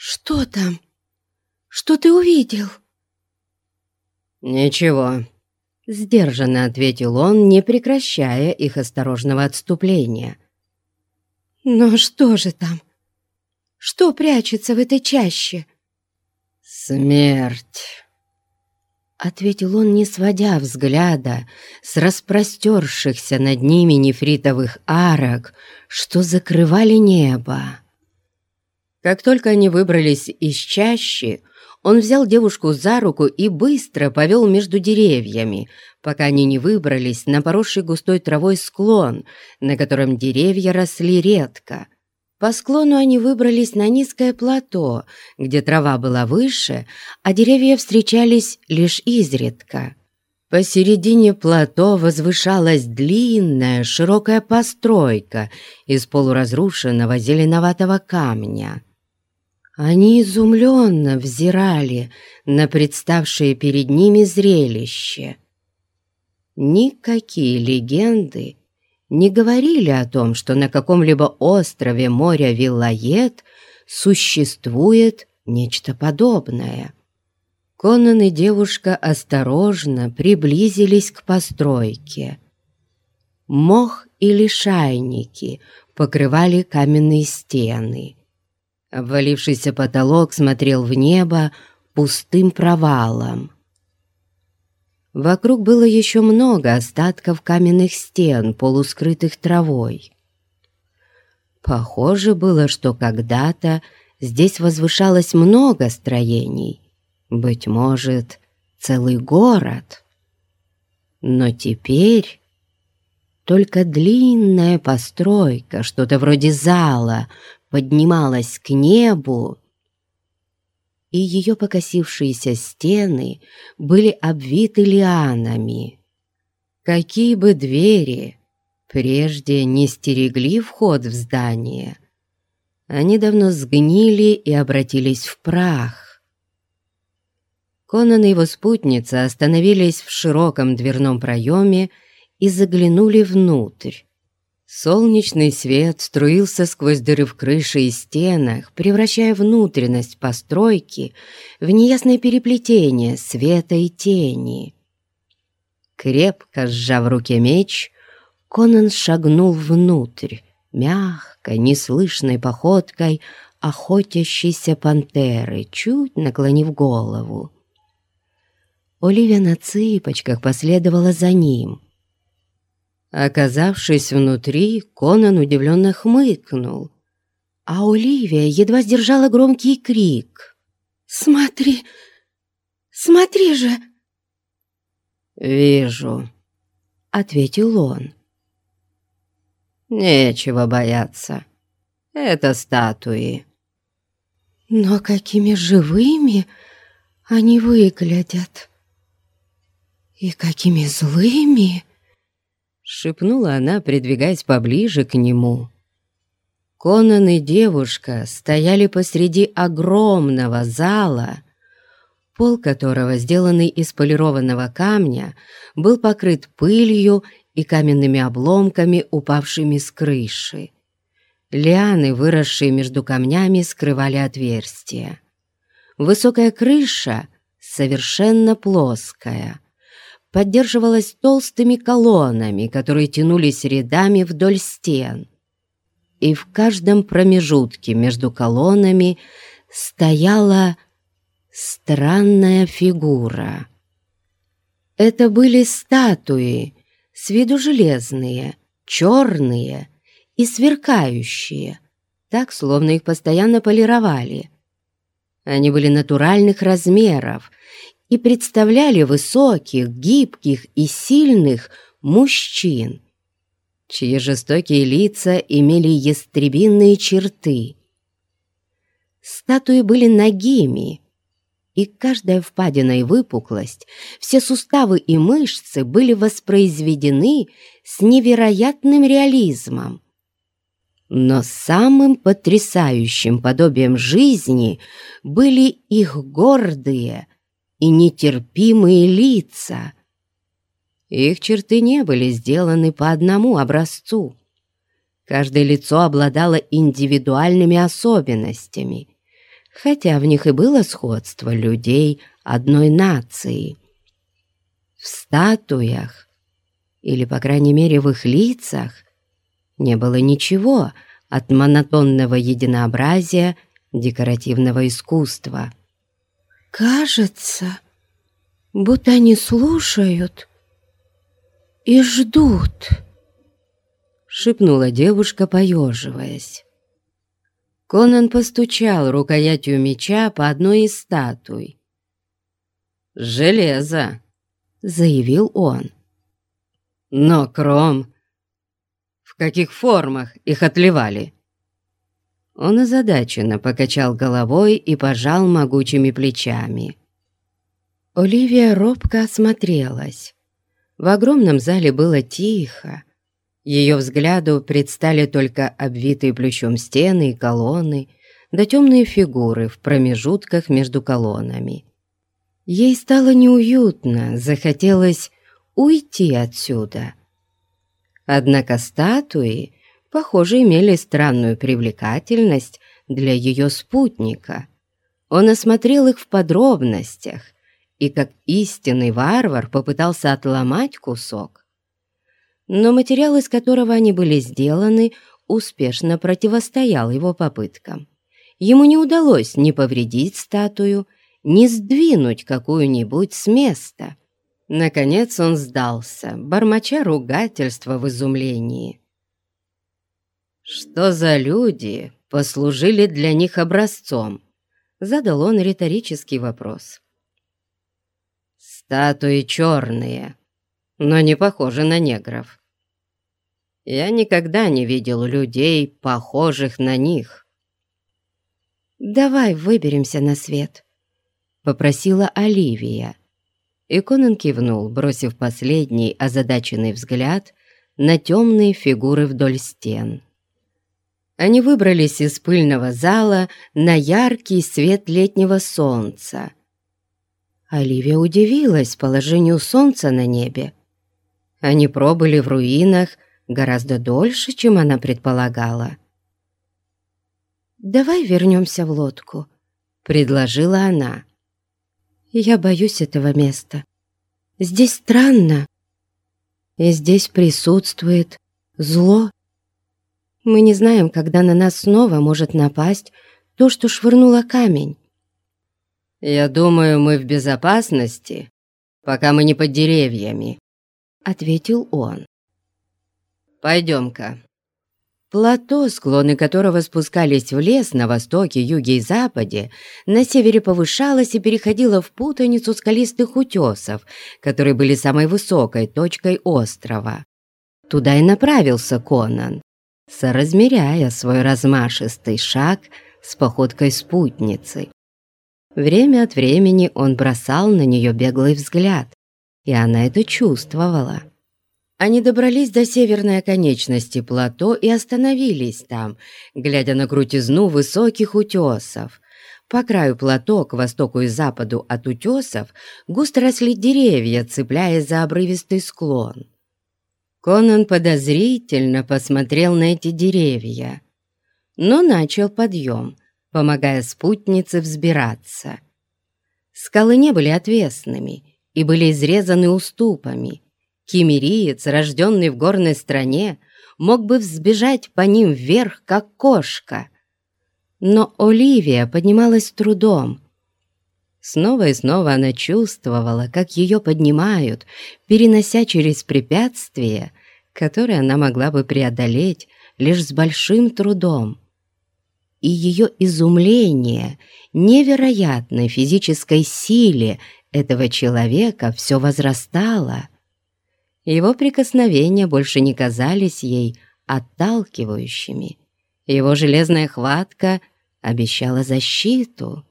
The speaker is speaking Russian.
«Что там? Что ты увидел?» «Ничего», — сдержанно ответил он, не прекращая их осторожного отступления. «Но что же там? Что прячется в этой чаще?» «Смерть», — ответил он, не сводя взгляда с распростершихся над ними нефритовых арок, что закрывали небо. Как только они выбрались из чащи, он взял девушку за руку и быстро повел между деревьями, пока они не выбрались на поросший густой травой склон, на котором деревья росли редко. По склону они выбрались на низкое плато, где трава была выше, а деревья встречались лишь изредка. Посередине плато возвышалась длинная широкая постройка из полуразрушенного зеленоватого камня. Они изумленно взирали на представшее перед ними зрелище. Никакие легенды не говорили о том, что на каком-либо острове моря Виллает существует нечто подобное. Конан и девушка осторожно приблизились к постройке. Мох и лишайники покрывали каменные стены. Обвалившийся потолок смотрел в небо пустым провалом. Вокруг было еще много остатков каменных стен, полускрытых травой. Похоже было, что когда-то здесь возвышалось много строений, быть может, целый город. Но теперь только длинная постройка, что-то вроде зала, поднималась к небу, и ее покосившиеся стены были обвиты лианами. Какие бы двери прежде не стерегли вход в здание, они давно сгнили и обратились в прах. Конан и его спутница остановились в широком дверном проеме и заглянули внутрь. Солнечный свет струился сквозь дыры в крыше и стенах, превращая внутренность постройки в неясное переплетение света и тени. Крепко сжав в руке меч, Конан шагнул внутрь, мягкой, неслышной походкой охотящейся пантеры, чуть наклонив голову. Оливия на цыпочках последовала за ним — Оказавшись внутри, Конан удивленно хмыкнул, а Оливия едва сдержала громкий крик. «Смотри! Смотри же!» «Вижу», — ответил он. «Нечего бояться. Это статуи». «Но какими живыми они выглядят! И какими злыми!» Шепнула она, придвигаясь поближе к нему. Конан и девушка стояли посреди огромного зала, пол которого, сделанный из полированного камня, был покрыт пылью и каменными обломками, упавшими с крыши. Лианы, выросшие между камнями, скрывали отверстия. Высокая крыша совершенно плоская — поддерживалась толстыми колоннами, которые тянулись рядами вдоль стен. И в каждом промежутке между колоннами стояла странная фигура. Это были статуи, с виду железные, черные и сверкающие, так, словно их постоянно полировали. Они были натуральных размеров и представляли высоких, гибких и сильных мужчин, чьи жестокие лица имели ястребинные черты. Статуи были нагими, и каждая впадина и выпуклость, все суставы и мышцы были воспроизведены с невероятным реализмом. Но самым потрясающим подобием жизни были их гордые, и нетерпимые лица. Их черты не были сделаны по одному образцу. Каждое лицо обладало индивидуальными особенностями. хотя в них и было сходство людей одной нации. В статуях, или, по крайней мере, в их лицах, не было ничего от монотонного единообразия декоративного искусства. «Кажется, будто они слушают и ждут», — шепнула девушка, поеживаясь. Конан постучал рукоятью меча по одной из статуй. «Железо!» — заявил он. «Но кром в каких формах их отливали?» Он озадаченно покачал головой и пожал могучими плечами. Оливия робко осмотрелась. В огромном зале было тихо. Ее взгляду предстали только обвитые плющом стены и колонны, да темные фигуры в промежутках между колоннами. Ей стало неуютно, захотелось уйти отсюда. Однако статуи, похоже, имели странную привлекательность для ее спутника. Он осмотрел их в подробностях и, как истинный варвар, попытался отломать кусок. Но материал, из которого они были сделаны, успешно противостоял его попыткам. Ему не удалось ни повредить статую, ни сдвинуть какую-нибудь с места — Наконец он сдался, бормоча ругательства в изумлении. «Что за люди послужили для них образцом?» Задал он риторический вопрос. «Статуи черные, но не похожи на негров. Я никогда не видел людей, похожих на них». «Давай выберемся на свет», — попросила Оливия. И Конан кивнул, бросив последний озадаченный взгляд на темные фигуры вдоль стен. Они выбрались из пыльного зала на яркий свет летнего солнца. Оливия удивилась положению солнца на небе. Они пробыли в руинах гораздо дольше, чем она предполагала. «Давай вернемся в лодку», — предложила она. Я боюсь этого места. Здесь странно. И здесь присутствует зло. Мы не знаем, когда на нас снова может напасть то, что швырнуло камень. «Я думаю, мы в безопасности, пока мы не под деревьями», — ответил он. «Пойдем-ка». Плато, склоны которого спускались в лес на востоке, юге и западе, на севере повышалось и переходило в путаницу скалистых утесов, которые были самой высокой точкой острова. Туда и направился Конан, соразмеряя свой размашистый шаг с походкой спутницы. Время от времени он бросал на нее беглый взгляд, и она это чувствовала. Они добрались до северной оконечности плато и остановились там, глядя на крутизну высоких утесов. По краю плато, к востоку и западу от утесов, густо росли деревья, цепляясь за обрывистый склон. Конан подозрительно посмотрел на эти деревья, но начал подъем, помогая спутнице взбираться. Скалы не были отвесными и были изрезаны уступами — Кемериец, рожденный в горной стране, мог бы взбежать по ним вверх, как кошка. Но Оливия поднималась трудом. Снова и снова она чувствовала, как ее поднимают, перенося через препятствия, которые она могла бы преодолеть лишь с большим трудом. И ее изумление невероятной физической силе этого человека все возрастало — его прикосновения больше не казались ей отталкивающими. Его железная хватка обещала защиту.